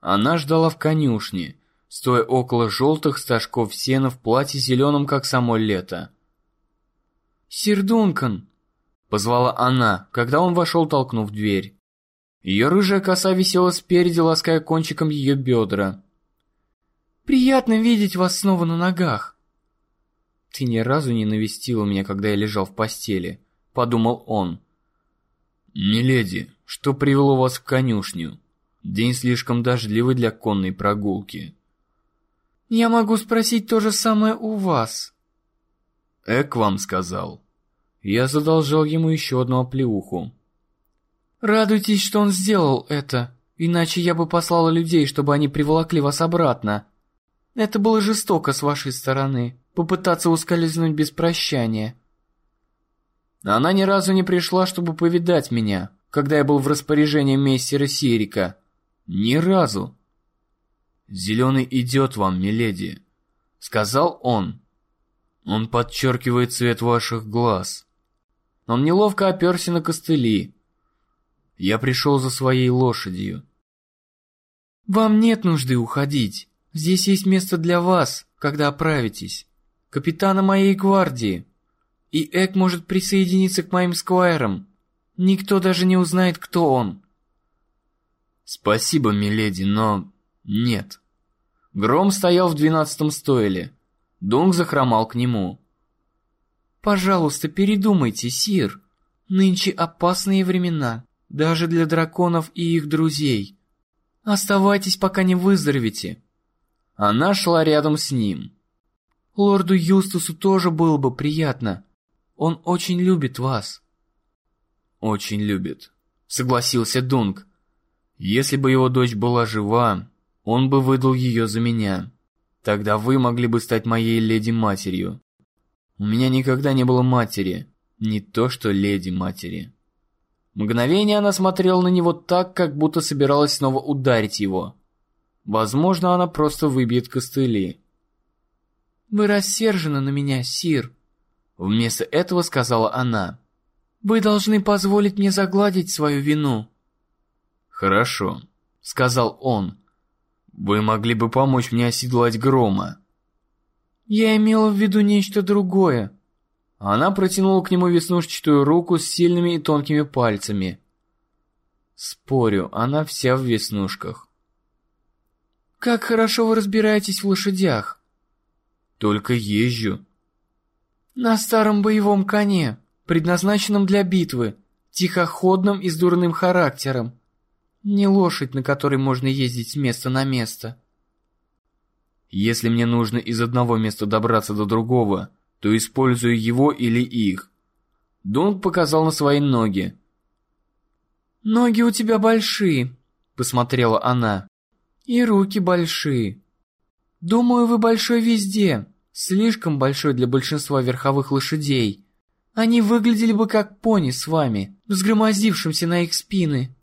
Она ждала в конюшне, стоя около желтых стажков сена в платье зеленом, как само лето. «Сир Дункан!» — позвала она, когда он вошел, толкнув дверь. Ее рыжая коса висела спереди, лаская кончиком ее бедра. «Приятно видеть вас снова на ногах!» «Ты ни разу не навестила меня, когда я лежал в постели», — подумал он. «Миледи, что привело вас в конюшню? День слишком дождливый для конной прогулки». «Я могу спросить то же самое у вас». «Эк вам сказал». Я задолжал ему еще одну оплеуху. «Радуйтесь, что он сделал это, иначе я бы послала людей, чтобы они приволокли вас обратно. Это было жестоко с вашей стороны, попытаться ускользнуть без прощания». Она ни разу не пришла, чтобы повидать меня, когда я был в распоряжении мейстера Сирика. Ни разу. «Зеленый идет вам, миледи», — сказал он. «Он подчеркивает цвет ваших глаз». Он неловко оперся на костыли. Я пришел за своей лошадью. «Вам нет нужды уходить. Здесь есть место для вас, когда оправитесь. Капитана моей гвардии. И Эк может присоединиться к моим сквайрам. Никто даже не узнает, кто он». «Спасибо, миледи, но нет. Гром стоял в двенадцатом стойле. Дунг захромал к нему. «Пожалуйста, передумайте, Сир. Нынче опасные времена, даже для драконов и их друзей. Оставайтесь, пока не выздоровите». Она шла рядом с ним. «Лорду Юстасу тоже было бы приятно. Он очень любит вас». «Очень любит», — согласился Дунг. «Если бы его дочь была жива, он бы выдал ее за меня. Тогда вы могли бы стать моей леди-матерью. У меня никогда не было матери, не то что леди-матери. Мгновение она смотрела на него так, как будто собиралась снова ударить его. Возможно, она просто выбьет костыли. «Вы рассержены на меня, Сир», — вместо этого сказала она. «Вы должны позволить мне загладить свою вину». «Хорошо», — сказал он. Вы могли бы помочь мне оседлать грома. Я имела в виду нечто другое. Она протянула к нему веснушчатую руку с сильными и тонкими пальцами. Спорю, она вся в веснушках. Как хорошо вы разбираетесь в лошадях. Только езжу. На старом боевом коне, предназначенном для битвы, тихоходном и с дурным характером. Не лошадь, на которой можно ездить с места на место. Если мне нужно из одного места добраться до другого, то использую его или их. Донг показал на свои ноги. «Ноги у тебя большие», — посмотрела она. «И руки большие. Думаю, вы большой везде, слишком большой для большинства верховых лошадей. Они выглядели бы как пони с вами, взгромоздившимся на их спины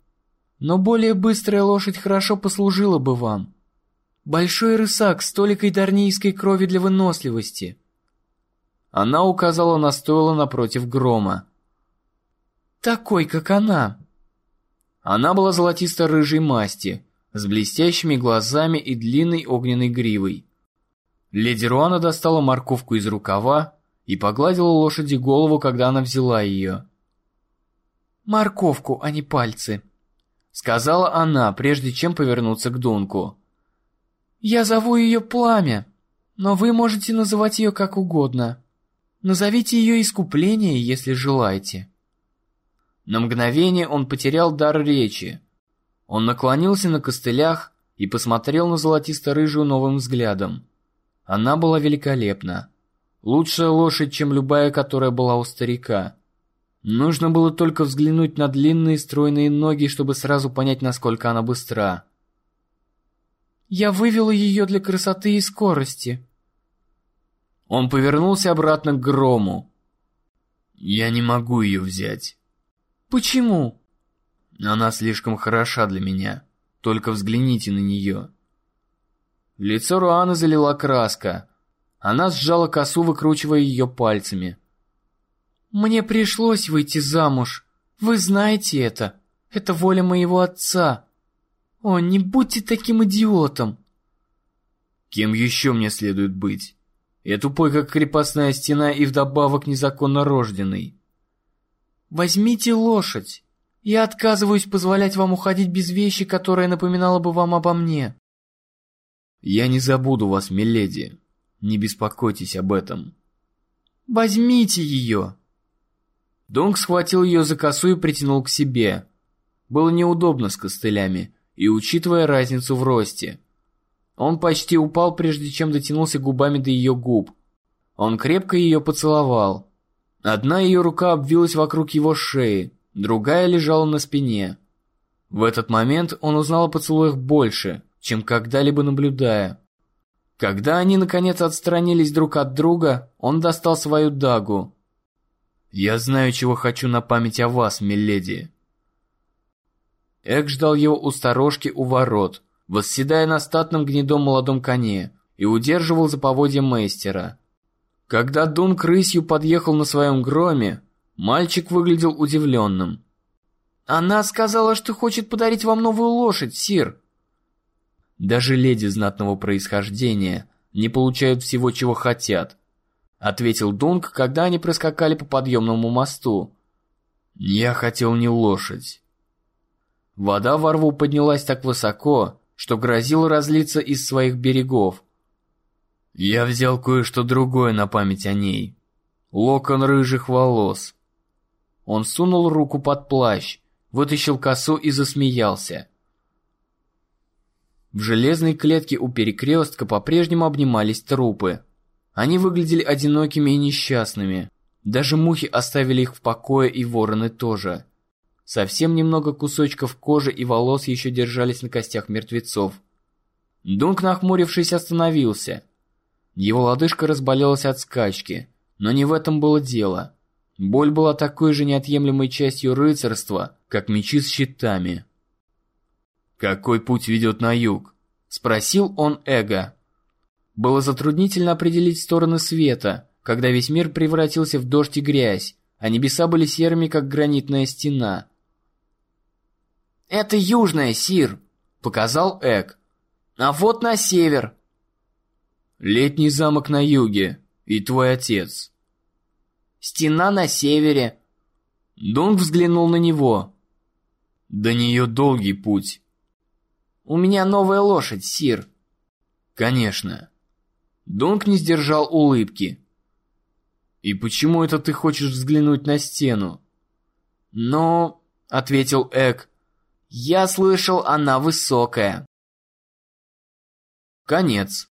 но более быстрая лошадь хорошо послужила бы вам. Большой рысак с толикой дарнийской крови для выносливости. Она указала на стойло напротив грома. Такой, как она. Она была золотисто-рыжей масти, с блестящими глазами и длинной огненной гривой. Леди Руана достала морковку из рукава и погладила лошади голову, когда она взяла ее. «Морковку, а не пальцы», сказала она, прежде чем повернуться к Дунку. «Я зову ее Пламя, но вы можете называть ее как угодно. Назовите ее Искупление, если желаете». На мгновение он потерял дар речи. Он наклонился на костылях и посмотрел на золотисто-рыжую новым взглядом. Она была великолепна. Лучшая лошадь, чем любая, которая была у старика. Нужно было только взглянуть на длинные стройные ноги, чтобы сразу понять, насколько она быстра. «Я вывела ее для красоты и скорости». Он повернулся обратно к Грому. «Я не могу ее взять». «Почему?» «Она слишком хороша для меня. Только взгляните на нее». Лицо Руаны залила краска. Она сжала косу, выкручивая ее пальцами. Мне пришлось выйти замуж. Вы знаете это. Это воля моего отца. О, не будьте таким идиотом. Кем еще мне следует быть? Я тупой, как крепостная стена, и вдобавок незаконно рожденный. Возьмите лошадь. Я отказываюсь позволять вам уходить без вещи, которая напоминала бы вам обо мне. Я не забуду вас, миледи. Не беспокойтесь об этом. Возьмите ее. Донг схватил ее за косу и притянул к себе. Было неудобно с костылями, и учитывая разницу в росте. Он почти упал, прежде чем дотянулся губами до ее губ. Он крепко ее поцеловал. Одна ее рука обвилась вокруг его шеи, другая лежала на спине. В этот момент он узнал о поцелуях больше, чем когда-либо наблюдая. Когда они наконец отстранились друг от друга, он достал свою дагу. «Я знаю, чего хочу на память о вас, миледи». Эк ждал его у сторожки у ворот, восседая на статном гнедом молодом коне, и удерживал за поводья мейстера. Когда Дунк рысью подъехал на своем громе, мальчик выглядел удивленным. «Она сказала, что хочет подарить вам новую лошадь, сир!» Даже леди знатного происхождения не получают всего, чего хотят, ответил Дунк, когда они проскакали по подъемному мосту. Я хотел не лошадь. Вода во рву поднялась так высоко, что грозила разлиться из своих берегов. Я взял кое-что другое на память о ней. Локон рыжих волос. Он сунул руку под плащ, вытащил косу и засмеялся. В железной клетке у перекрестка по-прежнему обнимались трупы. Они выглядели одинокими и несчастными. Даже мухи оставили их в покое, и вороны тоже. Совсем немного кусочков кожи и волос еще держались на костях мертвецов. Дунк, нахмурившись, остановился. Его лодыжка разболелась от скачки, но не в этом было дело. Боль была такой же неотъемлемой частью рыцарства, как мечи с щитами. «Какой путь ведет на юг?» – спросил он Эго. Было затруднительно определить стороны света, когда весь мир превратился в дождь и грязь, а небеса были серыми, как гранитная стена. «Это южная, Сир», — показал Эк. «А вот на север». «Летний замок на юге. И твой отец». «Стена на севере». Донг взглянул на него. «До нее долгий путь». «У меня новая лошадь, Сир». «Конечно». Донг не сдержал улыбки. «И почему это ты хочешь взглянуть на стену?» «Но...» — ответил Эк. Я слышал, она высокая. Конец.